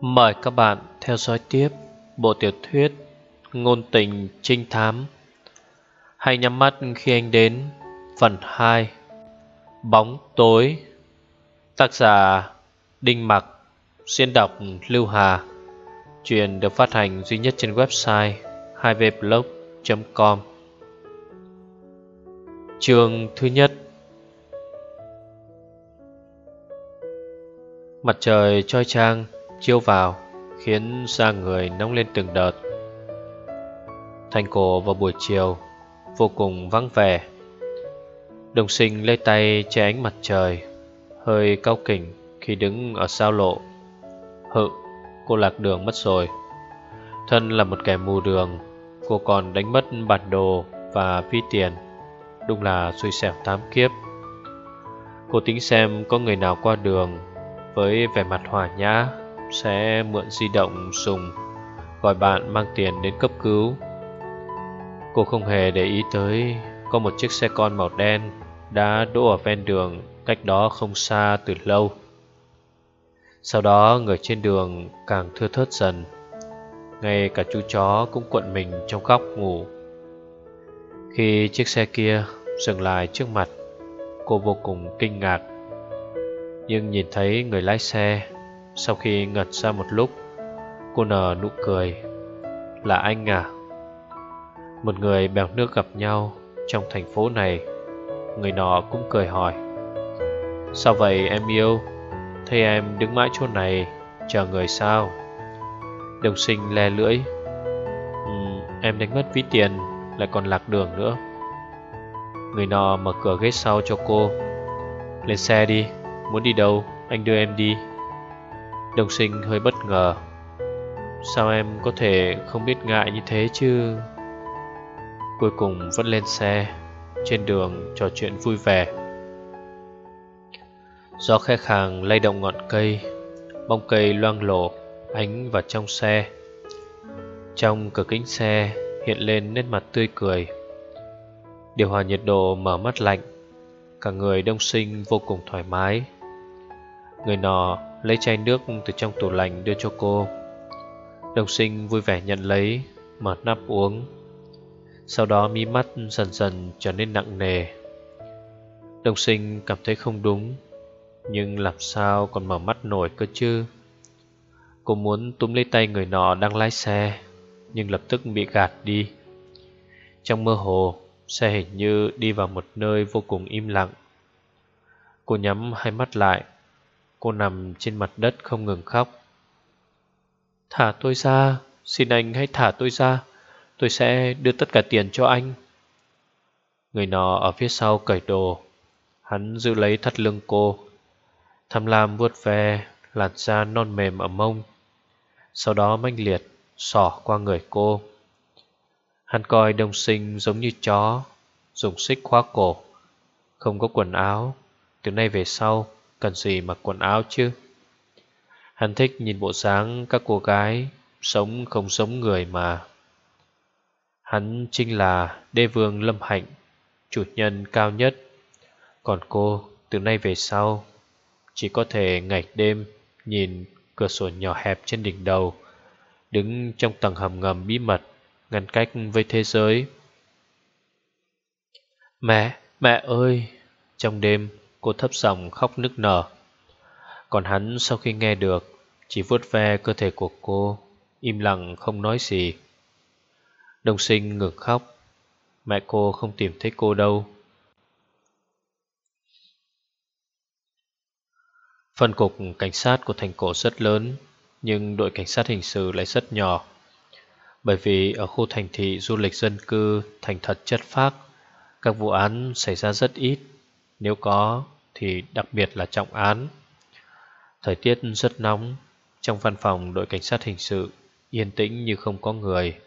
Mời các bạn theo dõi tiếp bộ tiểu thuyết Ngôn tình trinh thám. Hãy nhắm mắt khi anh đến, phần 2 Bóng tối. Tác giả Đinh Mặc Xuyên đọc Lưu Hà. Chuyện được phát hành duy nhất trên website 2vblog.com Chương thứ nhất. Mặt trời trói trang chiêu vào khiến da người nóng lên từng đợt. Thành cổ vào buổi chiều vô cùng vắng vẻ. Đồng sinh lấy tay che ánh mặt trời, hơi cao kỉnh khi đứng ở sao lộ. Hự, cô lạc đường mất rồi. Thân là một kẻ mù đường, cô còn đánh mất bản đồ và vi tiền. Đúng là xui xẻo tám kiếp. Cô tính xem có người nào qua đường với vẻ mặt hòa nhã sẽ mượn di động dùng, gọi bạn mang tiền đến cấp cứu. Cô không hề để ý tới có một chiếc xe con màu đen đã đỗ ở ven đường cách đó không xa từ lâu. Sau đó người trên đường càng thưa thớt dần Ngay cả chú chó cũng cuộn mình trong góc ngủ Khi chiếc xe kia dừng lại trước mặt, Cô vô cùng kinh ngạc Nhưng nhìn thấy người lái xe sau khi ngật ra một lúc Cô nở nụ cười. Là anh à? Một người bèo nước gặp nhau Trong thành phố này Người nọ cũng cười hỏi. Sao vậy em yêu? Thấy em đứng mãi chỗ này Chờ người sao? Đồng sinh le lưỡi. Ừ, Em đánh mất ví tiền Lại còn lạc đường nữa. Người nọ mở cửa ghế sau cho cô. Lên xe đi Muốn đi đâu Anh đưa em đi. Đồng sinh hơi bất ngờ. Sao em có thể không biết ngại như thế chứ? Cuối cùng vẫn lên xe, Trên đường trò chuyện vui vẻ. Gió khe khàng lay động ngọn cây, Bông cây loang lổ, Ánh vào trong xe. Trong cửa kính xe Hiện lên nét mặt tươi cười. Điều hòa nhiệt độ mở mắt lạnh, Cả người đông sinh vô cùng thoải mái. Người nọ lấy chai nước từ trong tủ lạnh đưa cho cô. Đồng sinh vui vẻ nhận lấy, Mở nắp uống. Sau đó mí mắt dần dần trở nên nặng nề. Đồng sinh cảm thấy không đúng, Nhưng làm sao còn mở mắt nổi cơ chứ? Cô muốn túm lấy tay người nọ đang lái xe, Nhưng lập tức bị gạt đi. Trong mơ hồ, Xe hình như đi vào một nơi vô cùng im lặng. Cô nhắm hai mắt lại Cô nằm trên mặt đất không ngừng khóc. Thả tôi ra, Xin anh hãy thả tôi ra. Tôi sẽ đưa tất cả tiền cho anh. Người nọ ở phía sau cởi đồ. Hắn giữ lấy thắt lưng cô. Tham lam vuốt ve Lạt da non mềm ở mông. Sau đó manh liệt Sỏ qua người cô. Hắn coi đồng sinh giống như chó, Dùng xích khóa cổ. Không có quần áo. Từ nay về sau Cần gì mặc quần áo chứ? Hắn thích nhìn bộ dáng các cô gái Sống không giống người mà. Hắn chính là đế vương lâm hạnh Chủ nhân cao nhất. Còn cô từ nay về sau Chỉ có thể ngày đêm Nhìn cửa sổ nhỏ hẹp trên đỉnh đầu Đứng trong tầng hầm ngầm bí mật Ngăn cách với thế giới. Mẹ, mẹ ơi! Trong đêm Cô thấp giọng khóc nức nở. Còn hắn sau khi nghe được, Chỉ vuốt ve cơ thể của cô, Im lặng không nói gì. Đồng sinh ngừng khóc. Mẹ cô không tìm thấy cô đâu. Phân cục cảnh sát của thành cổ rất lớn, Nhưng đội cảnh sát hình sự lại rất nhỏ. Bởi vì ở khu thành thị du lịch dân cư thành thật chất phác, Các vụ án xảy ra rất ít nếu có, thì đặc biệt là trọng án. Thời tiết rất nóng, Trong văn phòng đội cảnh sát hình sự Yên tĩnh như không có người.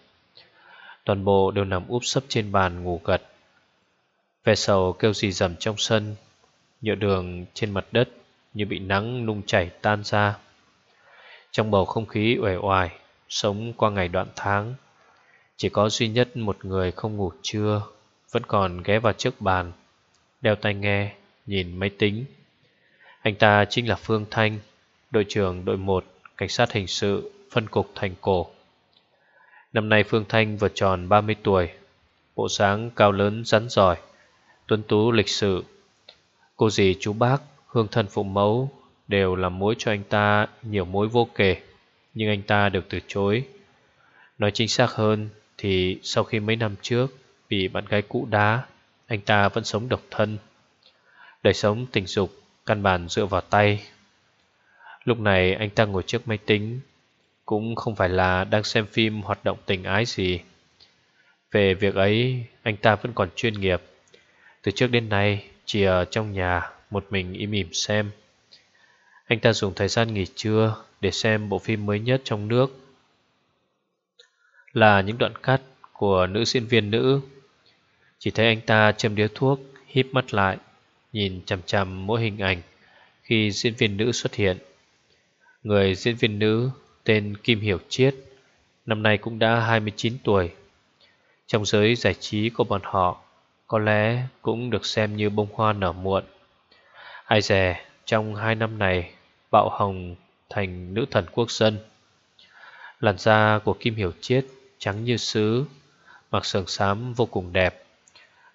Toàn bộ đều nằm úp sấp trên bàn ngủ gật. Ve sầu kêu gì dầm trong sân, Nhựa đường trên mặt đất Như bị nắng nung chảy tan ra. Trong bầu không khí uể oải, Sống qua ngày đoạn tháng, Chỉ có duy nhất một người không ngủ trưa, Vẫn còn ghé vào trước bàn. Đeo tai nghe Nhìn máy tính Anh ta chính là Phương Thanh Đội trưởng đội 1 cảnh sát hình sự, phân cục thành cổ. Năm nay Phương Thanh vừa tròn 30 tuổi, bộ dáng cao lớn rắn giỏi, tuấn tú lịch sự. Cô dì chú bác, hương thân phụ mẫu đều làm mối cho anh ta nhiều mối vô kể, nhưng anh ta được từ chối. Nói chính xác hơn thì sau khi mấy năm trước bị bạn gái cũ đá, anh ta vẫn sống độc thân. Đời sống tình dục căn bản dựa vào tay. Lúc này anh ta ngồi trước máy tính, cũng không phải là đang xem phim hoạt động tình ái gì. Về việc ấy, anh ta vẫn còn chuyên nghiệp. Từ trước đến nay, chỉ ở trong nhà một mình im ỉm xem. Anh ta dùng thời gian nghỉ trưa để xem bộ phim mới nhất trong nước. Là những đoạn cắt của nữ diễn viên nữ. Chỉ thấy anh ta châm điếu thuốc, híp mắt lại, nhìn chằm chằm mỗi hình ảnh khi diễn viên nữ xuất hiện. Người diễn viên nữ tên Kim Hiểu Chiết, năm nay cũng đã 29 tuổi. Trong giới giải trí của bọn họ, có lẽ cũng được xem như bông hoa nở muộn. Ai dè, trong hai năm này, bạo hồng thành nữ thần quốc dân. Làn da của Kim Hiểu Chiết trắng như sứ, mặc sườn xám vô cùng đẹp.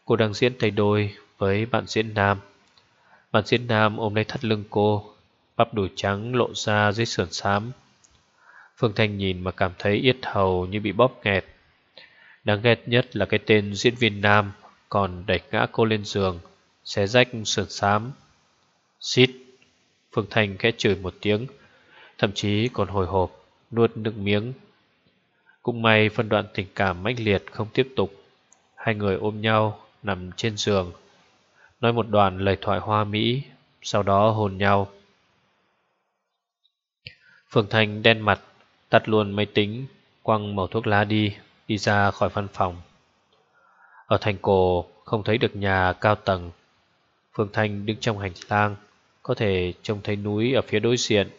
Cô đang diễn tay đôi với bạn diễn nam. Bạn diễn nam ôm lấy thắt lưng cô, bắp đùi trắng lộ ra dưới sườn xám. Phương Thanh nhìn mà cảm thấy yết hầu như bị bóp nghẹt. Đáng ghét nhất là cái tên diễn viên nam còn đẩy ngã cô lên giường, xé rách sườn xám. Xít! Phương Thanh khẽ chửi một tiếng, thậm chí còn hồi hộp, nuốt nước miếng. Cũng may phân đoạn tình cảm mãnh liệt không tiếp tục. Hai người ôm nhau, nằm trên giường, nói một đoạn lời thoại hoa mỹ, sau đó hôn nhau. Phương Thanh đen mặt, tắt luôn máy tính, quăng màu thuốc lá đi, đi ra khỏi văn phòng. Ở thành cổ không thấy được nhà cao tầng. Phương Thanh đứng trong hành lang, có thể trông thấy núi ở phía đối diện.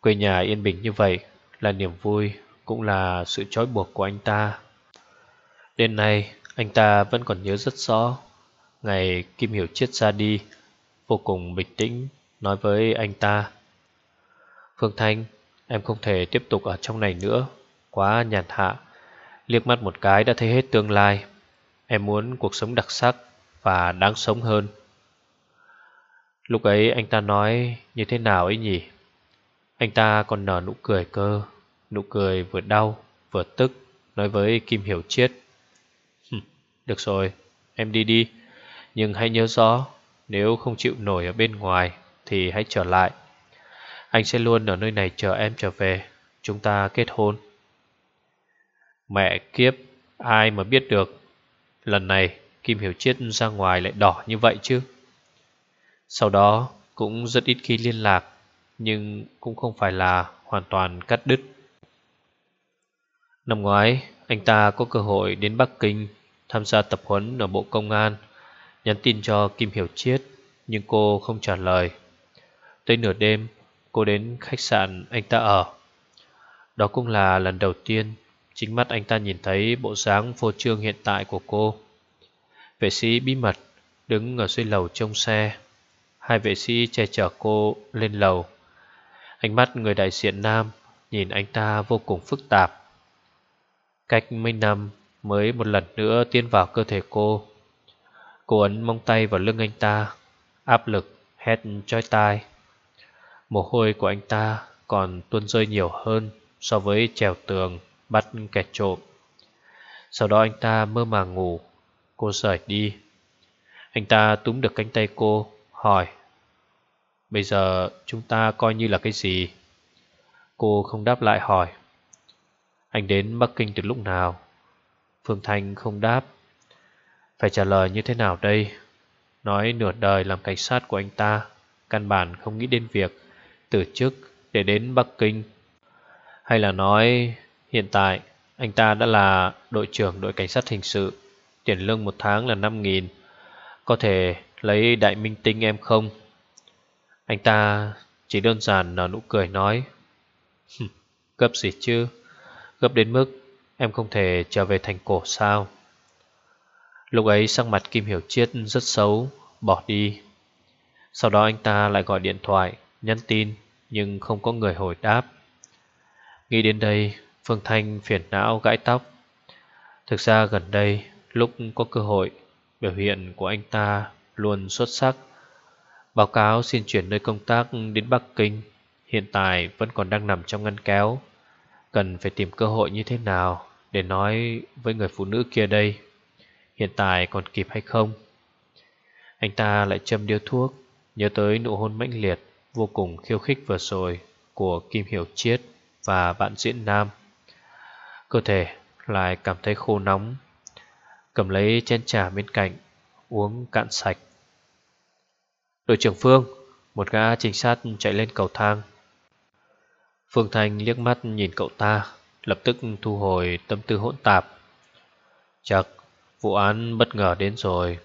Quê nhà yên bình như vậy là niềm vui, cũng là sự trói buộc của anh ta. Đêm nay, anh ta vẫn còn nhớ rất rõ. Ngày Kim Hiểu Chiết ra đi, vô cùng bình tĩnh, nói với anh ta. Phương Thanh, em không thể tiếp tục ở trong này nữa, quá nhàn hạ. Liếc mắt một cái đã thấy hết tương lai. Em muốn cuộc sống đặc sắc và đáng sống hơn. Lúc ấy anh ta nói như thế nào ấy nhỉ? Anh ta còn nở nụ cười cơ, nụ cười vừa đau vừa tức, nói với Kim Hiểu Chiết. Được rồi, em đi đi, nhưng hãy nhớ rõ, nếu không chịu nổi ở bên ngoài thì hãy trở lại. Anh sẽ luôn ở nơi này chờ em trở về, chúng ta kết hôn. Mẹ kiếp, ai mà biết được, lần này Kim Hiểu Chiết ra ngoài lại đỏ như vậy chứ. Sau đó cũng rất ít khi liên lạc Nhưng cũng không phải là hoàn toàn cắt đứt Năm ngoái anh ta có cơ hội đến Bắc Kinh Tham gia tập huấn ở Bộ Công an, Nhắn tin cho Kim Hiểu Chiết, Nhưng cô không trả lời. Tới nửa đêm, cô đến khách sạn anh ta ở. Đó cũng là lần đầu tiên, Chính mắt anh ta nhìn thấy bộ dáng phô trương hiện tại của cô. Vệ sĩ bí mật đứng ở dưới lầu trông xe. Hai vệ sĩ che chở cô lên lầu. Ánh mắt người đại diện nam Nhìn anh ta vô cùng phức tạp. Cách mấy năm Mới một lần nữa tiến vào cơ thể cô Cô ấn mong tay vào lưng anh ta, Áp lực hét chói tai Mồ hôi của anh ta còn tuôn rơi nhiều hơn So với trèo tường bắt kẻ trộm Sau đó anh ta mơ màng ngủ, Cô rời đi Anh ta túm được cánh tay cô, Hỏi, Bây giờ chúng ta coi như là cái gì? Cô không đáp lại hỏi, Anh đến Bắc Kinh từ lúc nào? Phương Thanh không đáp Phải trả lời như thế nào đây? Nói nửa đời làm cảnh sát của anh ta, Căn bản không nghĩ đến việc Từ chức để đến Bắc Kinh Hay là nói, Hiện tại, anh ta đã là đội trưởng đội cảnh sát hình sự, Tiền lương một tháng là 5.000 Có thể lấy đại minh tinh em không? Anh ta chỉ đơn giản nở nụ cười nói Gấp gì chứ Gấp đến mức em không thể trở về thành cổ sao? Lúc ấy sắc mặt Kim Hiểu Chiết rất xấu, Bỏ đi. Sau đó anh ta lại gọi điện thoại, Nhắn tin, Nhưng không có người hồi đáp. Nghĩ đến đây, Phương Thanh phiền não gãi tóc. Thực ra gần đây, Lúc có cơ hội, Biểu hiện của anh ta luôn xuất sắc. Báo cáo xin chuyển nơi công tác đến Bắc Kinh, Hiện tại vẫn còn đang nằm trong ngăn kéo. Cần phải tìm cơ hội như thế nào? Để nói với người phụ nữ kia đây, Hiện tại còn kịp hay không? Anh ta lại châm điếu thuốc, Nhớ tới nụ hôn mãnh liệt, Vô cùng khiêu khích vừa rồi Của Kim Hiểu Chiết Và bạn diễn Nam. Cơ thể lại cảm thấy khô nóng, Cầm lấy chén trà bên cạnh, Uống cạn sạch. Đội trưởng Phương, Một gã trinh sát chạy lên cầu thang. Phương Thanh liếc mắt nhìn cậu ta. Lập tức thu hồi tâm tư hỗn tạp. Chắc vụ án bất ngờ đến rồi.